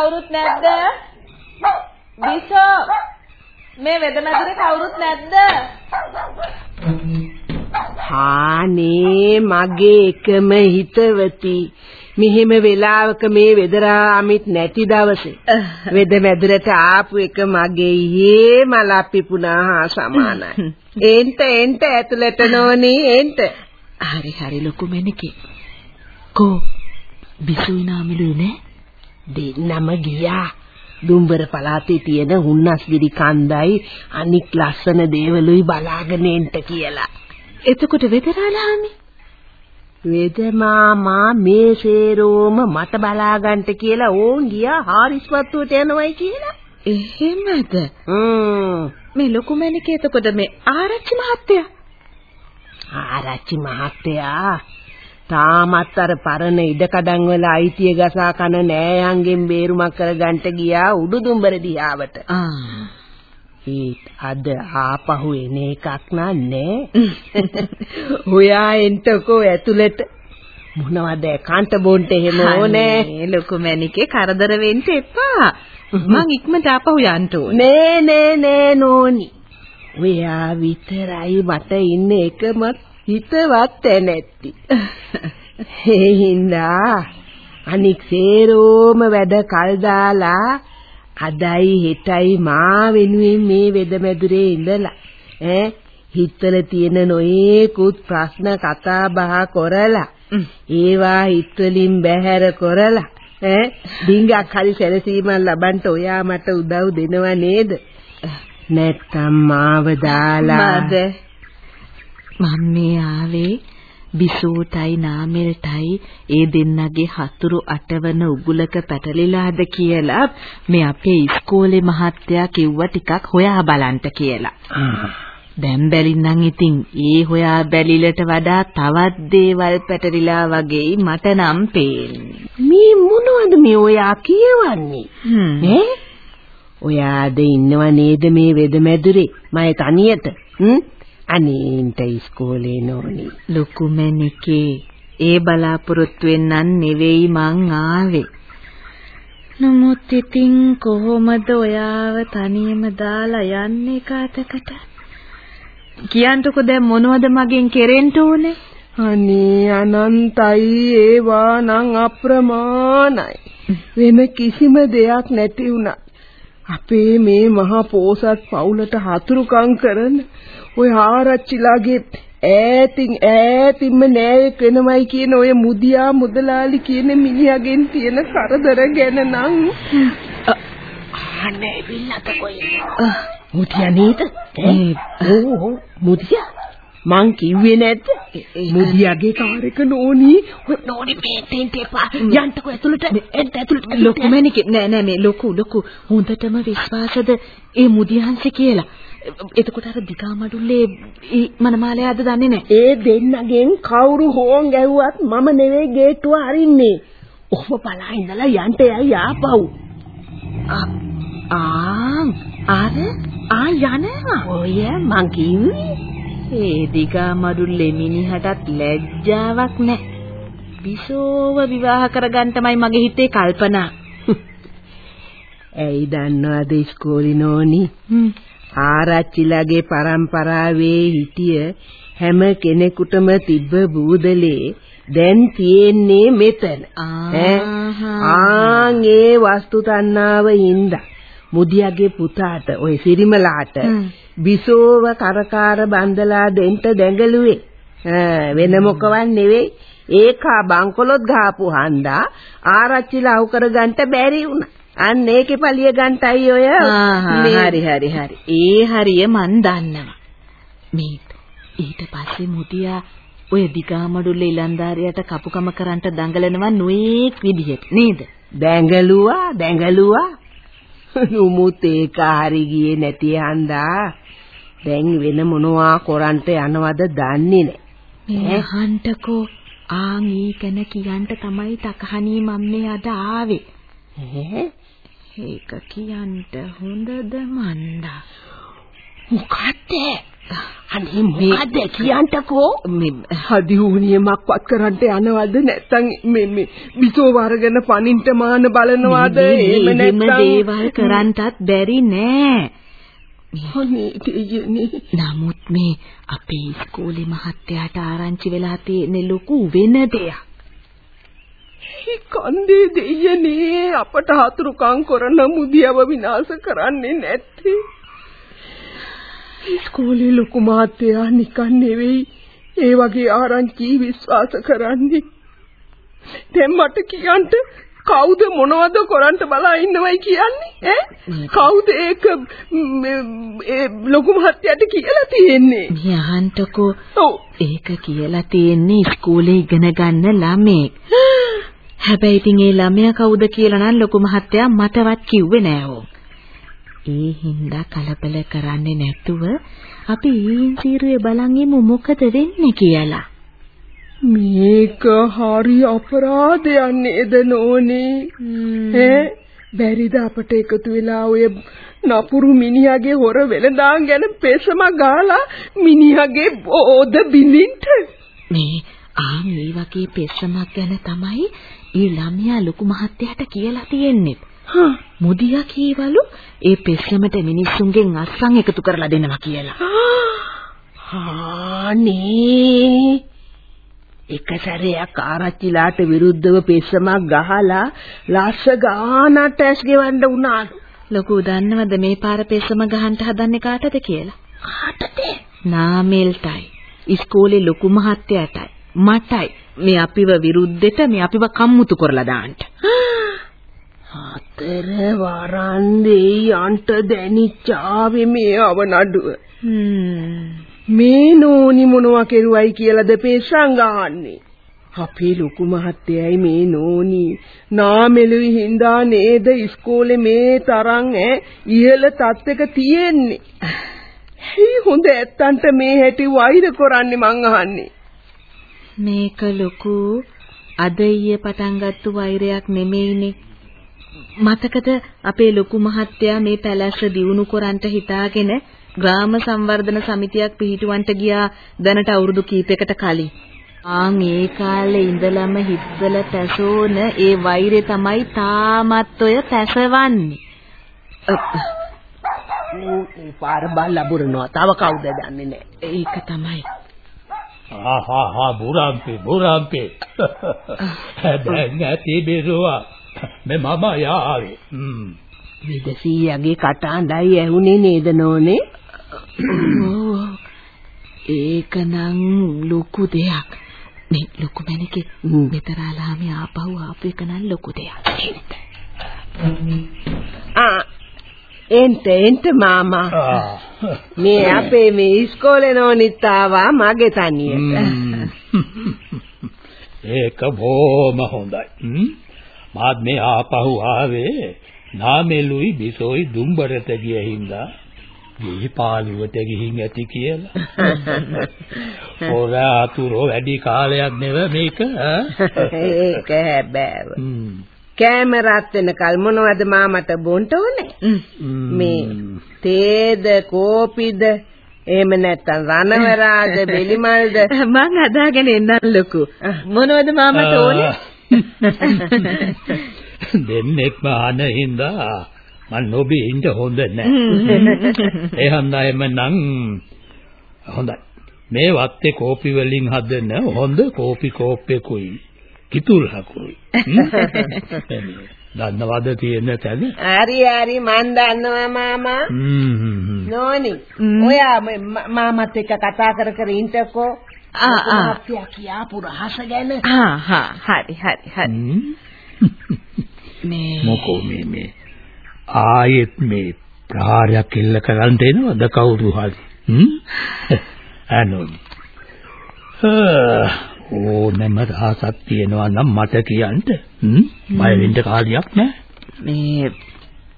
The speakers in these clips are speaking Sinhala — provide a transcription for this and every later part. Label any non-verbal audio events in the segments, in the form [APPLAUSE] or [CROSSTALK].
කවුරුත් නැද්ද? බිසෝ මේ වෙදමැදුරේ කවුරුත් නැද්ද? හානේ මගේ එකම හිතවති මෙහෙම වෙලාවක මේ වෙදරා අමිත් නැති දවසේ වෙද මැදුරට ආපු එක මගේ ඊයේ මලප්පිපුනා හා සමානයි. එන්ට එන්ට ඇතුළට නෝනි එන්ට. හරි හරි ලොකු මැනිකේ. කෝ බිසුයි නාමිලුයි නේ? දෙන්නම ගියා. දුම්බර පළාතේ තියෙන හුන්නස්ගිරි කන්දයි අනික් ලස්සන දේවලුයි බලාගෙන එන්ට කියලා. එතකොට වෙදරාලාමි වේද මාමා මේ සේරෝම මට බලාගන්න කියලා ඕන් ගියා හාරිස්වත්තුවට යනවයි කියලා. එහෙමද? හ්ම්. මේ ලොකු මැනිකේ එතකොට මේ ආරච්චි මහත්තයා. ආරච්චි මහත්තයා තාමත් අර පරණ ඉඩකඩම් වල අයිතිය ගසා කන නෑයන්ගෙන් බේරුමක් කරගන්න ගියා උඩුදුම්බර දිහාවට. ඒත් අද ආපහු එන එකක් නෑ. [LAUGHS] හොයා එන්ටකෝ ඇතුළට මොනවද කාන්ට බොන්ට එහෙම ඕනේ. අනේ ලොකු මැනිකේ කරදර වෙන්න එපා. මං ඉක්මනට ආපහු යන්න ඕනේ. නෑ නෑ නෑ නෝනි. ඔයා විතරයි මට ඉන්න එකම හිතවත් නැති. ඒ [LAUGHS] හින්දා අනික් සේරෝම වැඩ කල් දාලා අදයි හෙටයි මා වෙනුවෙන් මේ වෙදමැදුරේ ඉඳලා ඈ? හිතවල තියෙන නොයේකුත් ප්‍රශ්න කතා බහ කරලා ඒවා හිතවලින් බැහැර කරලා ඈ? ඩිංගක් හරි සැලසීමක් ලබන්න ඔයා මට උදව් දෙනව නේද? [LAUGHS] නැත්තම් මාව දාලා මද මම මේ ආවේ බිසෝටයි නාමෙල්ටයි ඒ දෙන්නගේ හතුරු අටවන උගුලක පැටලිලාද කියලා මේ අපේ ඉස්කෝලේ මහත්තයා කිව්වා ටිකක් හොයා බලන්න කියලා. දැන් බැලින්නම් ඉතින් ඒ හොයා බැලිලට වඩා තවත් දේවල් පැටලිලා වගේයි මට නම් පේන්නේ. මේ මොනවද මේ ඔයා කියවන්නේ? නේ ඔයාද ඉන්නව නේද මේ වෙදමැදුරේ? මම තනියට? හ්ම් අනේන්ට ඉස්කෝලේ නෝනි ලොකු මැනිකේ ඒ බලාපොරොත්තු වෙන්නන් නෙවෙයි මං ආවේ. නමුත් ඉතින් කොහොමද ඔයාව තනියම දාලා යන්නේ කාටකට? කියන්ටකෝ දැන් මොනවද මගෙන් කෙරෙන්න ඕනේ? අනේ අනන්තයි ඒවා නම් අප්‍රමාණයි වෙන කිසිම දෙයක් නැති වුණා අපේ මේ මහා පෝසත් පවුලට හතුරුකම් කරන ඔය ආරච්චිලාගේ ඈතින් ඈතින්ම නෑයෙක් වෙනමයි කියන ඔය මුදියා මුදලාලි කියන මිනිහගෙන් තියෙන කරදර ගැන නම්. අනේ විල්ලත කොයි මුදියා නේද? ඕ මුදියා මං කිව්වේ නැද්ද මුදියාගේ කාර් එක නෝනි ඔය නෝනි මේටෙන් තේපා යන්ටකෝ ඇතුළට එන්න ඇතුළට ලොකු මැනිකේ නෑ නෑ මේ ලොකු ලොකු හොඳටම විශ්වාසද ඒ මුදියන්ස කියලා. එතකොට අර දිගා මඩුල්ලේ ඒ මනමාලයාද දන්නේ නැහැ. ඒ දෙන්නගෙන් කවුරු හෝන් ගැව්වත් මම නෙවෙයි ගේට්ටුව අරින්නේ. ඔහොම බලා ඉඳලා යන්න යයි ආපහු. ආ ආර ආ යනවා. ඔය මං කිව්වේ. ඒ දිගා මඩුල්ලේ මිනිහටත් ලැජ්ජාවක් නැහැ. විසෝව විවාහ කරගන්නමයි මගේ හිතේ කල්පනා. ඇයි දන්නවද ඉස්කෝලේ නෝනි? ආරච්චිලාගේ පරම්පරාවේ හිටිය හැම කෙනෙකුටම තිබ්බ බූදලේ දැන් තියෙන්නේ මෙතන. ආන් ඒ වස්තු තණ්හාව හින්දා මුදියාගේ පුතාට ඔය සිරිමලාට බිසෝව කරකාර බන්දලා දෙන්න දැඟලුවේ. වෙන මොකවත් නෙවෙයි ඒකා බංකොලොත් ගහපු හන්දා ආරච්චිලා අවු කරගන්න බැරි වුණා. අන්න ඒකේ පලිය ගන්ටයි ඔය හරි හරි හරි. ඒ හරිය මන් දන්නවා. මේ ඊට පස්සේ මුදියා ඔය දිගාමඩුල්ල ඉලන්දාරියට කපුකම කරන්ට දඟලනවා නොඑක් විදිහට නේද? දැඟලුවා දැඟලුවා. [LAUGHS] නුමුත් ඒක හරි ගියේ නැති හන්දා දැන් වෙන මොනවා කරන්ට යනවද දන්නේ නැහැ. අහන්ටකෝ ආන් ඊකන කියන්ට තමයි තකහණී මම්මේ අද ආවේ. ඒක කියන්ට හොඳද මන්දා. මොකද්ද? අනේ මොකද්ද කියන්ටකෝ? මේ හදිහුනියමක්වත් කරන්ට යනවද නැත්තම් මේ මේ විසෝ වර්ගන පනින්ට මාන බලනවද එහෙම නැත්තම් දේවල් කරන්ටත් බැරි නෑ. අනේ දෙයනේ. නමුත් මේ අපේ ඉස්කෝලේ මහත්තයාට ආරංචි වෙලා තියෙන ලොකු වෙන දෙයක්. කන්දේ දෙයනේ අපට හතුරුකම් කරන මුදියව විනාශ කරන්නේ නැත්තේ. ඉස්කෝලේ ලොකු මහත්තයා නිකන් නෙවෙයි ඒ වගේ ආරංචි විශ්වාස කරන්නේ. දැන් මට කියන්න කවුද මොනවද කරන්ට බලා ඉන්නවයි කියන්නේ? ඈ? කවුද ඒක ඒ ලොකු මහත්තයාට කියලා තියෙන්නේ? මේ අහන්ටකෝ ඒක කියලා තියෙන්නේ ඉස්කෝලේ ඉගෙන ගන්න ළමෙක් [GASPS] හැබැයි ඉතින් ඒ ළමයා කවුද කියලා නම් ලොකු මහත්තයා මටවත් කිව්වේ නෑ ඕ ඒ හින්දා කලබල කරන්නේ නැතුව අපි ඊයින් සීරුවේ බලන් ඉමු මොකද වෙන්නේ කියලා. මේක හරි අපරාධයක් නේද නෝනේ? ඈ බැරිද අපට එකතු වෙලා ඔය නපුරු මිනිහාගේ හොර වෙලඳාන් ගැන පෙසම ගාලා මිනිහාගේ බෝධ බින්දින්ට මේ ආ මේ වගේ පෙසමක් ගැන තමයි ඒ ළමයා ලොකු මහත්තයාට කියලා තියෙන්නේ. මුදියා කීවලු ඒ පෙස්සමට මිනිස්සුන්ගෙන් අස්සන් එකතු කරලා දෙනවා කියලා. අනේ එක සැරයක් ආරච්චිලාට විරුද්ධව පෙස්සමක් ගහලා ලස්ස ගානට ඇස් ගෙවන්න වුණා. ලොකු දන්නවද මේ පාර පෙස්සම ගහන්න හදන්නේ කාටද කියලා? කාටද? නාමෙල්ටයි. ඉස්කෝලේ ලොකු මහත්තයාටයි. මටයි. මේ අපිව විරුද්ධෙට මේ අපිව කම්මුතු කරලා දාන්න. හතර වරන්දේ යන්ට දැනිච්චාවේ මේ අවනඩුව. මේ නෝනි මොනවා කෙරුවයි කියලාද පේසන් ගහන්නේ. අපේ ලොකු මහත්තයයි මේ නෝනි නාමෙලුයි හින්දා නේද ඉස්කෝලේ මේ තරම් ඈ ඉහළ තත්ත්වයක තියෙන්නේ. හේ හොඳ ඇත්තන්ට මේ හැටි වෛර කරන්නේ මං අහන්නේ. මේක ලොකු අද ඊයේ පටන් ගත්ත වෛරයක් නෙමෙයිනේ. මතකද අපේ ලොකු මහත්තයා මේ පැලැස්ස දියුණු කරන්ට හිතාගෙන ග්‍රාම සංවර්ධන සමිතියක් පිහිටුවන්ට ගියා දැනට අවුරුදු කීපයකට කලින්. ආන් ඒ කාලේ ඉඳලම හිස්සල පැසෝන ඒ වෛරය තමයි තාමත් ඔය පැසවන්නේ. මේ පාර බල්ලා බුරනවා. තව කවුද දන්නේ නැහැ. ඒක තමයි. ආහා හා බුරාම්පේ බුරාම්පේ. දැන් ඇති බිරුවා. මේ මම යාවේ. හ්ම්. විදසීයගේ කටහඬයි ඇහුනේ නේද නෝනේ? [COUGHS] ඒකනම් ලොකු දෙයක්. මේ ලොකු මැනිකේ මෙතරාලාම ආපහු ආපු එක නම් ලොකු දෙයක්. ආ එන්ට එන්ට මාමා. මේ අපේ මේ ඉස්කෝලේ නෝනිත් ආවා මගේ තනියට. ඒක බොහොම හොඳයි. මාත් මේ ආපහු ආවේ නාමෙලුයි බිසෝයි දුම්බරට ගිය හින්දා ගේ පාළුවට ගිහින් ඇති කියලා. හොරා අතුරු වැඩි කාලයක් නෙව මේක. ඒක හැබෑව. කැමරාත් වෙනකල් මොනවද මාමට බොන්ට ඕනේ? මේ තේද කෝපිද එහෙම නැත්තම් රණවරාද [LAUGHS] බෙලිමල්ද මං හදාගෙන එන්නම් ලොකු. මොනවද මාමට ඕනේ? [LAUGHS] දෙන්නෙක්ම අන මන් නොබී ඉන්න හොඳ නැහැ. ඒ හන්දායම නම් හොඳයි. මේ වත්තේ කෝපි වලින් හදන හොඳ කෝපි කෝප්පෙකුයි කිතුල් හකුයි. දන්නවද තියෙන තැන? හරි හරි මන් දන්නවා මාමා. නෝනි ඔයා මාමත් එක්ක කතා කර කර ඉන්නකෝ. ආ ආ කියාපු රහස ගැන. ආ හා හරි හරි හරි. මේ මොකෝ මේ මේ ආයෙත් මේ ප්‍රහාරයක් එල්ල කරන්න එනවද කවුරු හරි හ්ම් අනෝනි ඕනෙම රහසක් තියෙනවා නම් මට කියන්න. හ්ම් බය වෙන්න කාලියක් නැහැ. මේ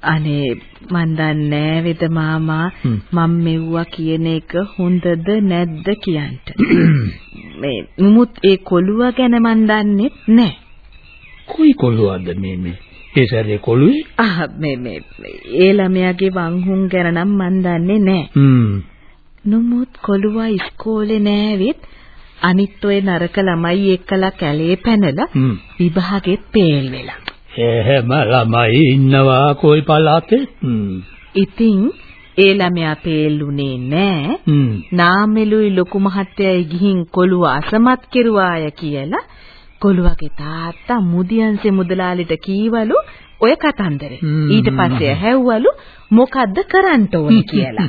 අනේ මන් දන්නේ වෙද මාමා. මම මෙව්වා කියන එක හොඳද නැද්ද කියන්න. මේ මුමුත් ඒ කොළුවා ගැන මන් දන්නේ නැහැ. කොයි කොළුවද මේ මේ? ඒ සැරේ කොළුවේ? ආ මේ මේ ඒ ළමයාගේ වංහුන් ගැන නම් මන් දන්නේ නැහැ. හ්ම්. නමුත් කොළුවා ඉස්කෝලේ නෑවිත් අනිත් ඔය නරක ළමයි එක්කලා කැලේ පැනලා. විභාගෙත් පේල් වෙලා. එහෙම ළමයි ඉන්නවා කොයි පළාතේ? හ්ම්. ඉතින් ඒ ළමයා පේල්ුනේ නෑ. නාමෙලුයි ලොකු මහත්තයයි ගිහින් කොළුව අසමත් කෙරුවාය කියලා කොළුවගේ තාත්තා මුදියන්සේ මුදලාලිට කීවලු ඔය කතන්දරේ. ඊට පස්සේ ඇහැව්වලු මොකද්ද කරන්න ඕනේ කියලා.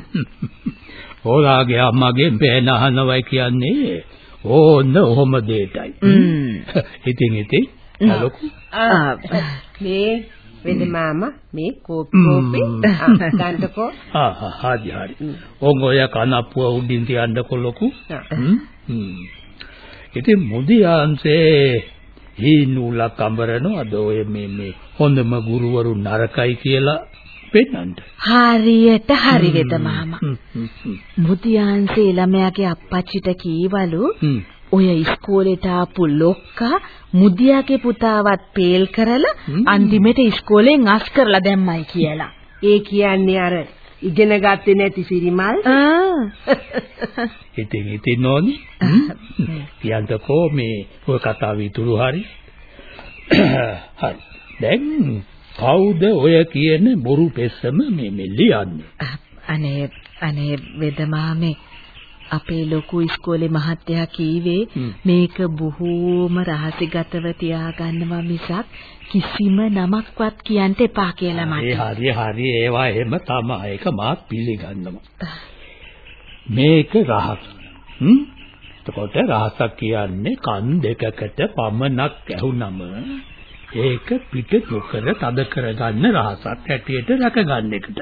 [LAUGHS] ඔයාගේ අම්මගෙන් බෑන අහනවයි කියන්නේ ඕන්න ඔහොම දෙයටයි. [LAUGHS] ඉතින් ඉතින් ලොකු මේ වෙද මාමා මේ කෝපි කෝපි ගන්නකෝ ආ ආ හරි හරි. ඔන් ඔය කනප්පුව උඩින් තියන්නකො ලොකු. හ්ම්. ඉතින් මුදියන්සේ හීනූලක් අඹරනවද ඔය මේ මේ හොඳම ගුරුවරු නරකයි කියලා පෙන්නන්න. හරියට හරි වෙද මාමා. මුදියන්සේ ළමයාගේ අප්පච්චිට කීවලු. ඔය ඉස්කෝලේට ආපු ලොක්කා මුදියාගේ පුතාවත් පේල් කරලා. අන්තිමට ඉස්කෝලෙන් අස් කරලා දැම්මයි කියලා. ඒ කියන්නේ අර ඉගෙන ගත්තේ නැති සිරිමල්. ආ. [LAUGHS] ඉතින් ඉතින් නෝනි කියන්තකෝ මේ ඔය කතාව ඉතුරු හරි. [COUGHS] හරි. දැන් කවුද ඔය කියන බොරු පෙස්සම මේ මේ ලියන්නේ අනේ අනේ වෙදමාමේ අපේ ලොකු ඉස්කෝලේ මහත්තයා කීවේ. මේක බොහෝම රහසිගතව තියාගන්නවා මිසක් කිසිම නමක්වත් කියන්න එපා කියලා ඒ මට. හරි හරි ඒවා එහෙම තමයි. ඒක මාත් පිළිගන්නවා. මේක රහස් හ්ම්? එතකොට රහසක් කියන්නේ කන් දෙකකට පමණක් ඇහුනම ඒක පිට නොකර තද කරගන්න රහසක් හැටියට රැකගන්න එකට?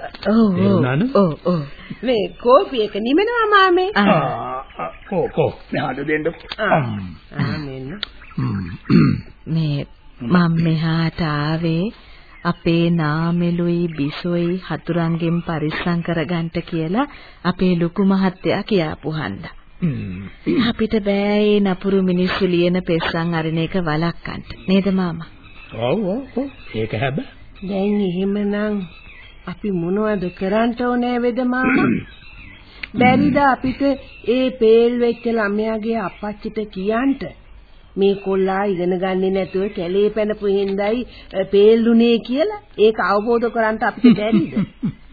ඔව් ඔව්. මේ කෝපි එක නිමනවා මාමේ. ආ. කෝ කෝ. මෙහාට දෙන්න. ආ. මෙන්න. මේ මම මෙහාට ආවේ අපේ නාමෙලුයි බිසොයි හතුරන්ගෙන් පරිස්සම් කරගන්න කියලා අපේ ලොකු මහත්තයා කියාපු හන්දා. අපිට බෑ ඒ නපුරු මිනිස්සු ලියන පෙස්සන් අරින එක වළක්වන්න. නේද මාමා? ඔව් ඔව් ඒක හැබැයි දැන් එහෙමනම් අපි මොනවද කරන්න ඕනේ වෙද මාමා බැරිද අපිට ඒ පේල් වෙච්ච ළමයාගේ අපච්චිට කියන්න මේ කොල්ලා ඉගෙන ගන්නේ නැතුව කැලේ පැනපු අ, පේල්ුනේ කියලා ඒක අවබෝධ කරගන්න අපිට බැරිද?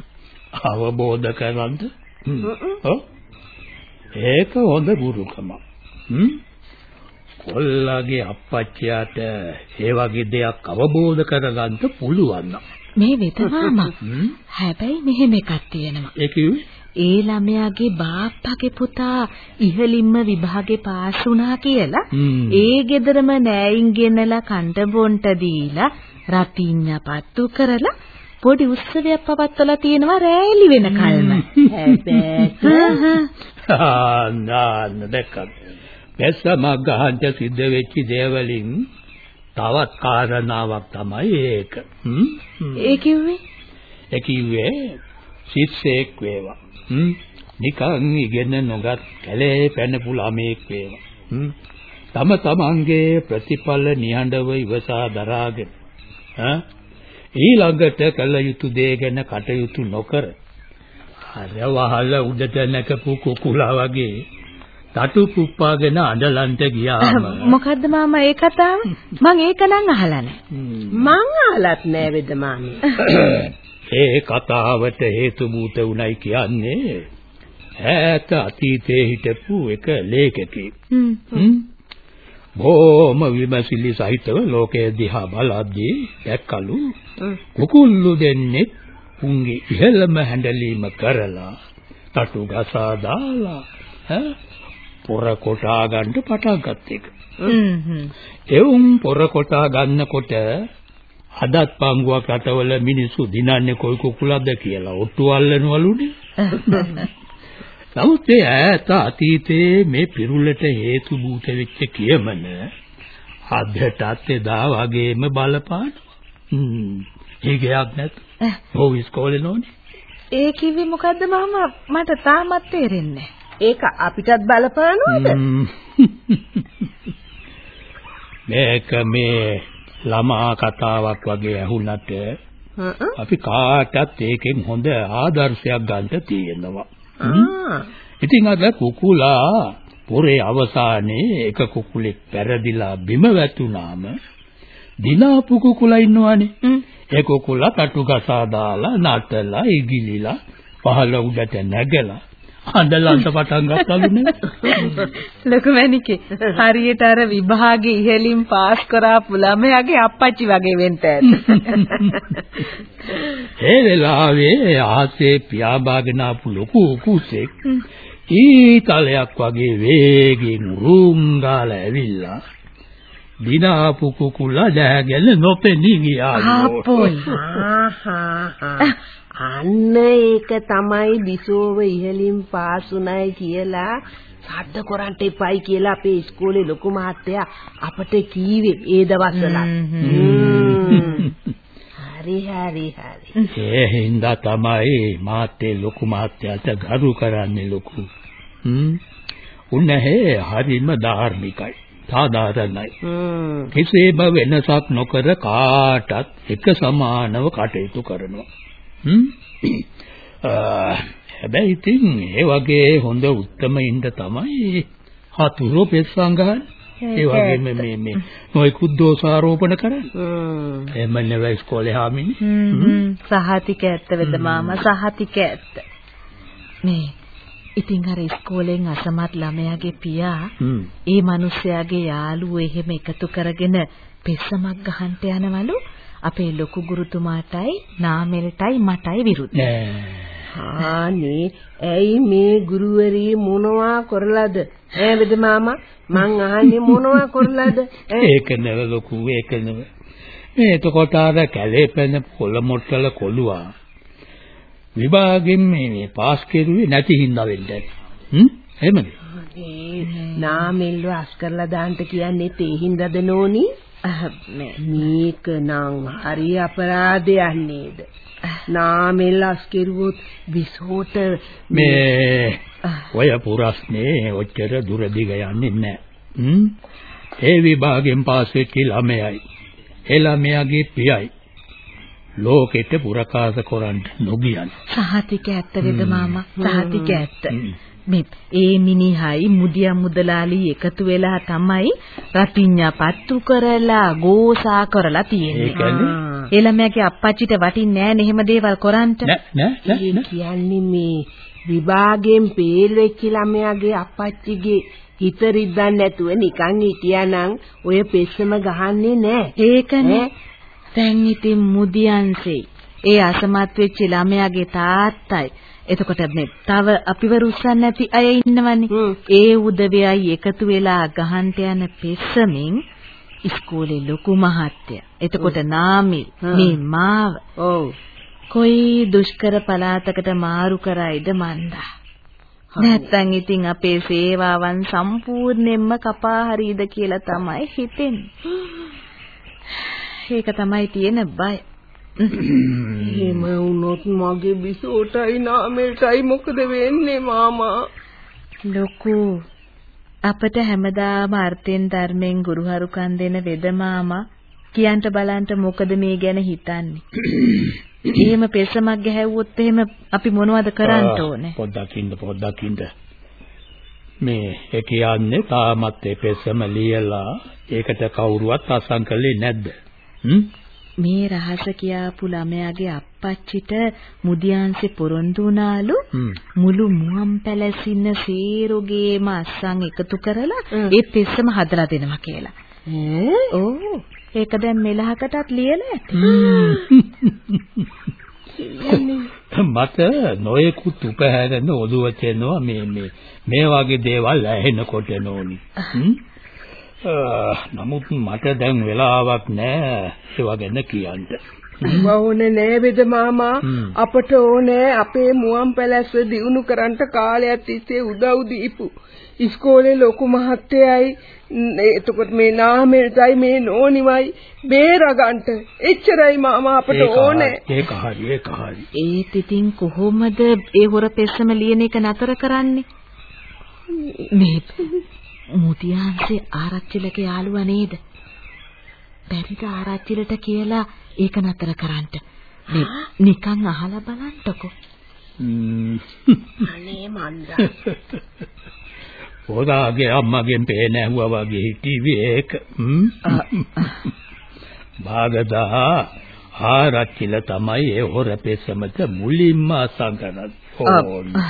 [LAUGHS] අවබෝධ කරගන්න ඔව්. ඒක හොඳ ගුරුකම හ්ම්. කොල්ලාගේ අප්පච්චියට ඒ වගේ දෙයක් අවබෝධ කරගන්න පුළුවන් නම්. මේ වෙත මාමා. හැබැයි මෙහෙම එකක් තියෙනවා. ඒ කිව්වේ ඒ ළමයාගේ බාප්පගේ පුතා ඉහළින්ම විභාගේ පාස් වුණා කියලා. ඒ ගෙදරම නෑයින් ගෙනලා කණ්ඩ බොන්ට දීලා රතිඤ්ඤා පත්තු කරලා පොඩි උත්සවයක් පවත්වලා තියෙනවා රෑලි වෙනකල්ම. නාන්න දැක්කත් පැස්සමක් ගහන්න සිද්ධ වෙච්ච දේවලින් තවත් කාරණාවක් තමයි ඒක. ඒ කිව්වේ ඒ කිව්වේ සිස්සෙක් වේවා. හ්ම්. නිකන් ඉගෙන නොගත් කැලේ පැනපු ළමෙක් වේවා. හ්ම්. තම තමන්ගේ ප්‍රතිඵල නිහඬව ඉවසා දරාගෙන ඈ ඊළඟට කළ යුතු දේ ගැන කටයුතු නොකර අර වහල උඩට නැකපු කුකුලා වගේ තටු පුප්පාගෙන අඬලන්ට ගියාම මොකද්ද මාමා ඒ කතාව මං ඒක නම් අහලා නැහැ. මං අහලත් නෑ වෙද මාමේ [COUGHS] ඒ කතාවට හේතු භූත උණයි කියන්නේ ඈත අතීතයේ හිටපු එක ලේඛකෙක්. හ්ම් හ්ම්. බොහොම විමසිලි සහිතව ලෝකයේ දිහා බලද්දී දැක්කලු කුකුල්ලු දෙන්නේ උන්ගේ ඉහළම හැඬලීම කරලා තටු ගසා දාලා ඈ පොර කොටා ගන්න පටන් ගත්ත එක. හ්ම් හ්ම් එවුන් පොර කොටා ගන්නකොට අදත් පංගුවක් රටවල මිනිස්සු දිනන්නේ කොයි කුකුලක්ද කියලා ඔට්ටු අල්ලනවලුනේ. [LAUGHS] නමුත් ඒ ඈත අතීතයේ මේ පිරුලට හේතු භූත වෙච්ච කියමන අදටත් එදා වගේම බලපාන. හ්ම්. ඒකයක් නැත්. ඔව් ඉස්කෝලේ නෝනේ. ඒ කිව්වේ මොකද්ද මාමා මට තාමත් තේරෙන්නේ ඒක අපිටත් බලපානවද? [LAUGHS] මේක මේ ළමා කතාවක් වගේ ඇහුණට අපි කාටත් ඒකෙන් හොඳ ආදර්ශයක් ගන්න තියෙනවා. ඉතින් අද කුකුලා පොරේ අවසානයේ එක කුකුලෙක් පෙරදිලා බිම වැටුනාම දිනාපු කුකුලා ඉන්නවනේ. ඒ කුකුලා කටු ගසා දාලා නටලා ඉගිලිලා පහළ උඩට නැගලා හඬලන්ත පටන් ගත්තලු නේ. ලොකු මැනිකේ හරියට අර විභාගේ ඉහලින් පාස් කරාපු ළමයාගේ අප්පච්චි වගේ වෙන්න ඇත. ඒ වෙලාවේ ආසේ පියාඹාගෙන ආපු ලොකු කුසෙක් ඊතලයක් වගේ වේගෙන් රුම් ගාලා ඇවිල්ලා දිනාපු කුකුලා දැගෙන නොපෙනී ගියා. අපෝයි. අන්න ඒක තමයි බිසෝව ඉහලින් පාසුණයි කියලා සද්ද කරන්ට එපයි කියලා අපේ ඉස්කෝලේ ලොකු මහත්තයා අපට කීවේ ඒ දවස්වල. හරි හරි හරි. ඒ හින්දා තමයි මාතේ ලොකු මහත්තයාට ගරු කරන්නේ ලොකු. උන්නේ හරිම ධාර්මිකයි. සාධාරණයි. කිසිම වෙනසක් නොකර කාටත් එක සමානව කටයුතු කරනවා. හැබැයි ඉතින් ඒ වගේ හොඳ උත්තමින්ද තමයි හතුරු පෙස්සන් ගහන්නේ. ඒ වගේම මේ මේ නොයිකුත් දෝෂාරෝපණ කරන්නේ. එහෙම නෙවෙයි ඉස්කෝලේ හාමිනේ. හ්ම් සහතික ඇත්ත වෙද මාමා සහතික ඇත්ත. මේ ඉතින් අර ඉස්කෝලෙන් අසමත් ළමයාගේ පියා ඒ මිනිස්යාගේ යාළුවෝ එහෙම එකතු කරගෙන පෙස්සමක් ගහන්න යනවලු අපේ ලොකු ගුරුතුමාටයි නාමෙල්ටයි මටයි විරුද්ධ. ආනේ ඇයි මේ ගුරුවරී මොනවා කරලාද? ඈ බෙද මාමා මං අහන්නේ මොනවා කරලාද? ඒක නෙව ලොකු ඒක නෙව. මේ එතකොට අර කැලේ පැන පොළ මොට්ටල කොළුවා විභාගෙන් මේ මේ පාස් කෙරුවේ නැති හින්දා වෙන්නේ. හ්ම් එහෙමද? නාමෙල්ව අස් කරලා දාන්න කියන්නේ තේ හින්දාද නෝනි? මේක නම් හරි අපරාධයක් නේද? නාමෙල් අස් කෙරුවොත් විසෝට මේ ඔය පුරස්නේ ඔච්චර දුර දිග යන්නේ නැහැ. හ්ම් ඒ විභාගෙන් පාස් වෙච්ච ළමයයි. ඒ ළමයාගේ පියයි. ලෝකෙට පුරකාස කරන්න නොගියන්. සහතික ඇත්ත වේද මාමා? සහතික ඇත්ත. මේ ඒ මිනිහයි මුදියා මුදලාලි එකතු වෙලා තමයි රතිඤ්ඤා පත්තු කරලා ගෝසා කරලා තියෙන්නේ. ඒ ළමයාගේ අප්පච්චිට වටින්නේ නැහැ එහෙම දේවල් කරන්ට. නෑ නෑ ඒ කියන්නේ මේ විභාගයෙන් පේල් වෙච්ච ළමයාගේ අප්පච්චිගේ හිත රිද්දන්න නැතුව නිකන් හිටියානම් ඔය පෙස්සම ගහන්නේ නැහැ. ඒකනේ. දැන් ඉතින් මුදියන්සේ ඒ අසමත් වෙච්ච ළමයාගේ තාත්තයි එතකොට මේ තව අපිව රුස්සන්න නැති අය ඉන්නවනේ. ඒ උදවියයි එකතු වෙලා ගහන්ට යන පෙස්සමින් ඉස්කෝලේ ලොකු මහත්තයා. එතකොට නාමිල් මේ මාව. ඔව්. කොයි දුෂ්කර පළාතකට මාරු කරයිද මන්දා. නැත්තම් ඉතින් අපේ සේවාවන් සම්පූර්ණයෙන්ම කපා හරියද කියලා තමයි හිතෙන්නේ. [GASPS] ඒක තමයි තියෙන බය. [COUGHS] එහෙම වුණොත් මගේ බිසෝටයි නාමෙල්ටයි මොකද වෙන්නේ මාමා? ලොකු අපට හැමදාම අර්ථෙන් ධර්මෙන් ගුරුහරුකම් දෙන වෙද මාමා කියන්ට බලන්ට මොකද මේ ගැන හිතන්නේ? [COUGHS] එහෙම පෙසමක් ගැහැව්වොත් එහෙම අපි මොනවද කරන්න ඕනේ? පොඩ්ඩක් ඉන්න පොඩ්ඩක් ඉන්න. මේ ඒ කියන්නේ තාමත් ඒ පෙසම ලියලා ඒකට කවුරුවත් අසං කළේ නැද්ද? හ්ම්? මේ රහස කියාපු ළමයාගේ අප්පච්චිට මුදියන්සේ පොරොන්දු වුණාලු මුළු මුවන් පැලසින්න සේරෝගේම අස්සන් එකතු කරලා ඒ පෙස්සම හදලා දෙනවා කියලා. ඕ ඒක දැන් මෙලහකටත් ලියලා ඇති. [LAUGHS] මට නොයෙකුත් උපහැරෙන ඔළුව තෙනවා මේ මේ මේ වගේ දේවල් ඇහෙනකොට නෝනි. නමුත් මට දැන් වෙලාවක් නෑ ඒවා ගැන කියන්න. වහෝනේ නෑ බෙද මාමා. අපට ඕනේ අපේ මුවන් පැලැස්ස දිනු කරන්ට කාලයක් තිස්සේ උදව් දීපු ඉස්කෝලේ ලොකු මහත්තයයි එතකොට මේ නාමෙල්ටයි මේ නෝනිවයි බේරගන්ට එච්චරයි මාමා අපට ඕනේ ඒක හරි ඒක හරි ඒත් ඉතින් කොහොමද ඒ හොර පෙස්සම ලියන එක නතර කරන්නේ? මේ මුතියන්සේ ආරච්චිලගේ යාළුවා නේද? බැරිද ආරච්චිලට කියලා ඒක නතර කරන්න. මේ නිකන් අහලා බලන්නකෝ. අනේ මන්දා ඔයාගේ අම්මගෙන් පේන ඇහුවා වගේ හිටිවි ඒක? භාගදා ආරච්චිල තමයි ඒ හොර පෙසමට මුලින්ම අසංකරත් ඕනේ.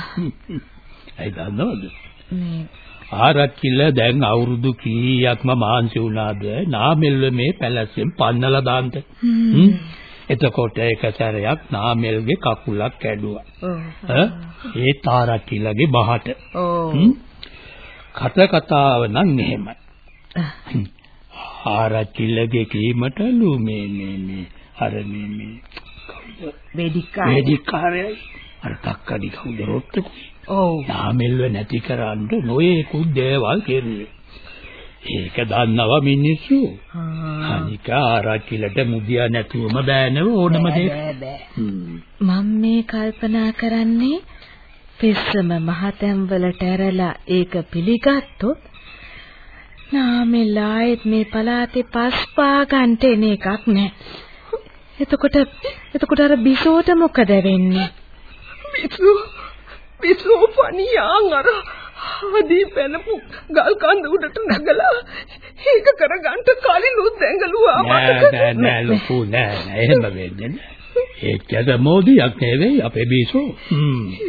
ඒ දන්නවද? මේ ආරච්චිල දැන් අවුරුදු කීයක්ම මාන්සි වුණාද නාමෙල්ව මේ පැලැස්සෙන් පන්නලා දාන්න. හ්ම්. එතකොට ඒක සැරයක් නාමෙල්ගේ කකුලක් කැඩුවා. ඈ ඒ තාරච්චිලගේ බහට. ඔව්? කත කතාව නම් එහෙමයි. ආරච්චිලගේ කීමටලු මේ මේ මේ අර මේ මේ වෙදිකා වේදිකාරයයි අර තක්කඩි කවුද රොත්තකුයි. ඔව් නාමෙල්ව නැති කරන්න නොයේකුත් දේවල් කෙරුවේ. ඒක දන්නවා මිනිස්සු. අනික ආරච්චිලට මුදියා නැතුවම බෑනව ඕනම දෙයක්. බෑ බෑ හ්ම්. මම මේ කල්පනා කරන්නේ පෙස්සම මහතැන් වලට ඇරලා ඒක පිළිගත්තොත් නාමෙලායෙත් මේ පලාතේ පස්පා ගන්නට එන එකක් නෑ. එතකොට එතකොට අර බිසෝට මොකද වෙන්නේ? පිසු පිසු පණියාන් අර ආදී පැනපු ගල් කන්ද උඩට නැගලා ඒක කරගන්න කලිනුත් දැඟලුවා නෑ නෑ නෑ ලොකු නෑ නෑ එහෙම වෙන්නේ නෑ. ඒකද මොදියක් නෙවෙයි අපේ බීසෝ.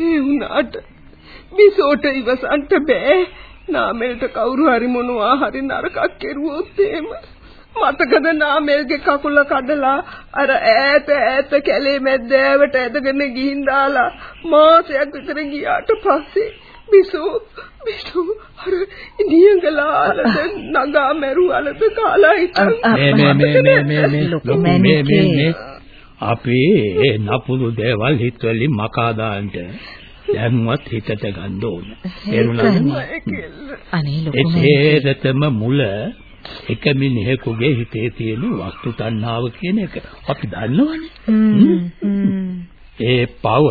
ඒ වුණාට බිසෝට ඉවසන්ට බෑ නාමෙල්ට කවුරු හරි මොනවා හරි නරකක් කෙරුවොත් එහෙම මතකද නාමෙල්ගේ කකුල කඩලා අර ඈත ඈත කැලේ මැද්දෑවට ඇදගෙන ගිහින් දාලා මාසයක් විතර ගියාට පස්සේ බිසෝ බිසෝ අර නියඟලාලද නගා මැරුවලද කාලා හිටන් මේ මේ මේ මේ මේ මේ මේ මේ. මේ අපි නපුරු දේවල් හිතවලින් මකා දාන්න දැන්වත් හිතට ගන්න ඕන. තේරුණාද? අනේ ලොකු ඒ මැණිකේ. තේරතම මුල එක මිනිහෙකුගේ හිතේ තියෙන වස්තු තණ්හාව කියන එක. අපි දන්නවනේ. ඒ පව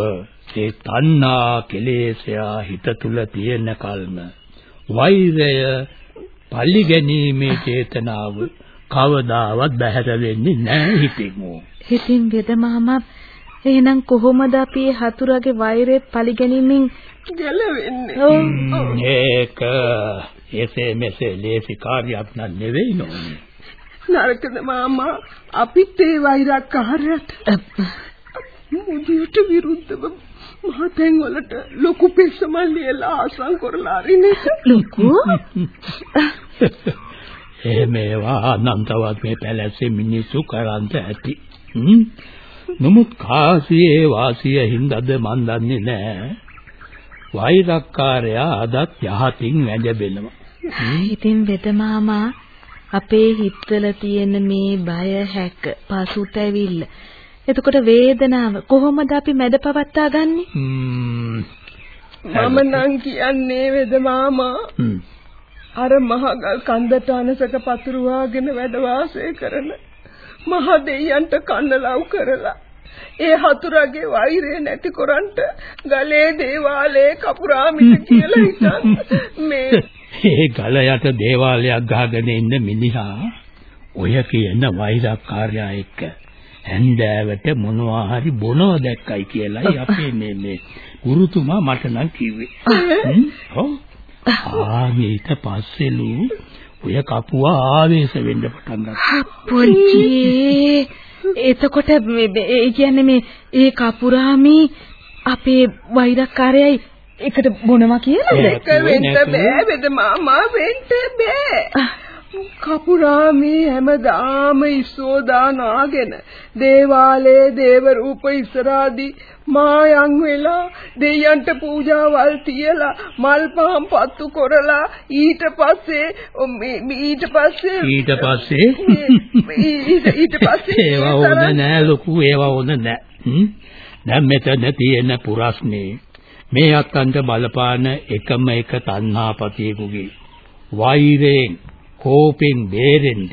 ඒ තණ්හා කෙලෙසයා හිත තුල තියෙන කල්ම. වෛරය පලි ගැනීමේ චේතනාව කවදාවත් බැහැර වෙන්නේ නැහැ හිතින් ඕ. ඉතින් වෙද මාමා එහෙනම් කොහොමද අපි හතුරගේ වෛරය පරිගැනීමෙන් ගැලවෙන්නේ? ඔව්. ඒක එසේ මෙසේ ලේසි කාර්යයක් නන් නෙවෙයි නෝනේ. නරකද මාමා අපිත් ඒ වෛරක්කාරයට මුදියට විරුද්ධව මහතෙන් වලට ලොකු පෙස්සමල් ලියලා ආසම් කරලා අරිනේ ලොකු එහෙම ඒවා අනන්තවත් මේ පැලැස්සේ මිනිස්සු කරන්ත ඇති. නමුත් කාසියේ වාසිය හින්දාද මන් දන්නේ නැහැ. වෛරක්කාරයා අදත් යහතින් වැජබෙනවා. ඉතින් වෙද මාමා අපේ හිතවල තියෙන මේ බය හැක පසුතැවිල්ල එතකොට වේදනාව කොහොමද අපි මැද පවත්තා ගන්නෙ? මම නම් කියන්නේ වෙද මාමා. අර මහගල් කන්දට අනසක පතුරවාගෙන වැඩ වාසය කරන මහ දෙයයන්ට කන්නලව් කරලා ඒ හතුරගේ වෛරය නැති කරන්ට ගලේ දේවාලේ කපුරාමිට කියලා හිතන් මේ ඒ ගල යට දේවාලයක් ගහගෙන ඉන්න මිනිහා ඔය කියන වෛරක්කාරයා එක්ක හැන්දෑවට මොනවා හරි බොනව දැක්කයි කියලායි අපේ මේ මේ ගුරුතුමා මට නම් කිව්වේ. ඔව්. ආගේ ඊට පස්සෙලු ඔය කපුවා ආවේශ වෙන්න පටන් ගත්තා. පොඩි එතකොට මේ- මේ- ඒ කියන්නේ මේ ඒ කපුරාමි අපේ වෛරක්කාරයයි එකට බොනවා කියලාද? එක වෙන්න බෑ. වෙද මාමා වෙන්න බෑ. කපුරාමේ හැමදාම ඉස්සෝදා නාගෙන දේවාලයේ දේව රූප ඉස්සරහදී මා යන් වෙලා දෙයයන්ට පූජාවල් තියලා මල් පහන් පත්තු කරලා ඊට පස්සේ ඊට පස්සේ ඊට පස්සේ? ඊට පස්සේ [LAUGHS] ඒවා ඕන නෑ ලොකු ඒවා ඕන නෑ. දැන් මෙතන තියෙන පුරස්නේ මේ අත්තන්ට බලපාන එකම එක තණ්හාපතියෙකුගේ වෛරයෙන් කෝපෙන් බේරෙන්න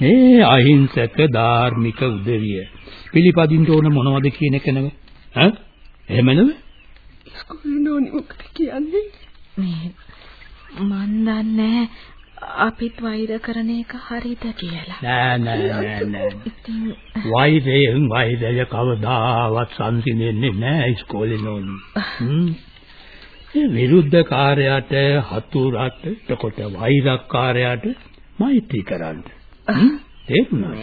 මේ අහිංසක ධාර්මික උදවිය පිළිපදින්න ඕන මොනවද කියන එක නෙවෙයි ඈ? එහෙම නෙවෙයි ඉස්කෝලේ නෝනි මොකද කියන්නේ? මේ මන් දන්නේ අපිත් වෛර කරන එක හරිද කියලා. නෑ නෑ නෑ නෑ. වෛරයෙන් වෛරය කවදාවත් සංසිඳෙන්නේ නෑ ඉස්කෝලේ නෝනි. හ්ම්. ඒ විරුද්ධ කාර්යයට හතුරට එතකොට වෛරක්කාරයට මෛත්‍රී කරන්න. තේරුණා?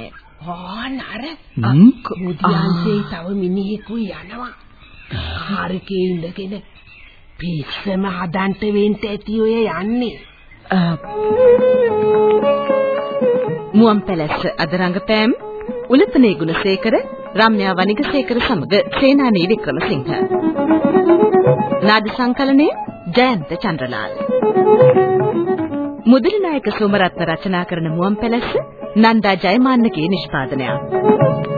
ඕන අර හ්ම්? මුදියන්සේ තව මිනිහෙකු යනවා. කාර්කේ ඉඳගෙන පිස්සම හදන්ට වෙන්න ඇති ඔය යන්නේ. මුවන් පැලැස්ස අද රංගපෑම් උලපනේ ගුණසේකර රම්‍යා වනිගසේකර සමග සේනානී වික්‍රමසිංහ. නාද සංකලනයේ ජයන්ත චන්ද්‍රලාල්. මුදලි නායක සෝමරත්න රචනා කරන මුවන් පැලැස්ස නන්දා ජයමාන්නගේ නිෂ්පාදනයක්.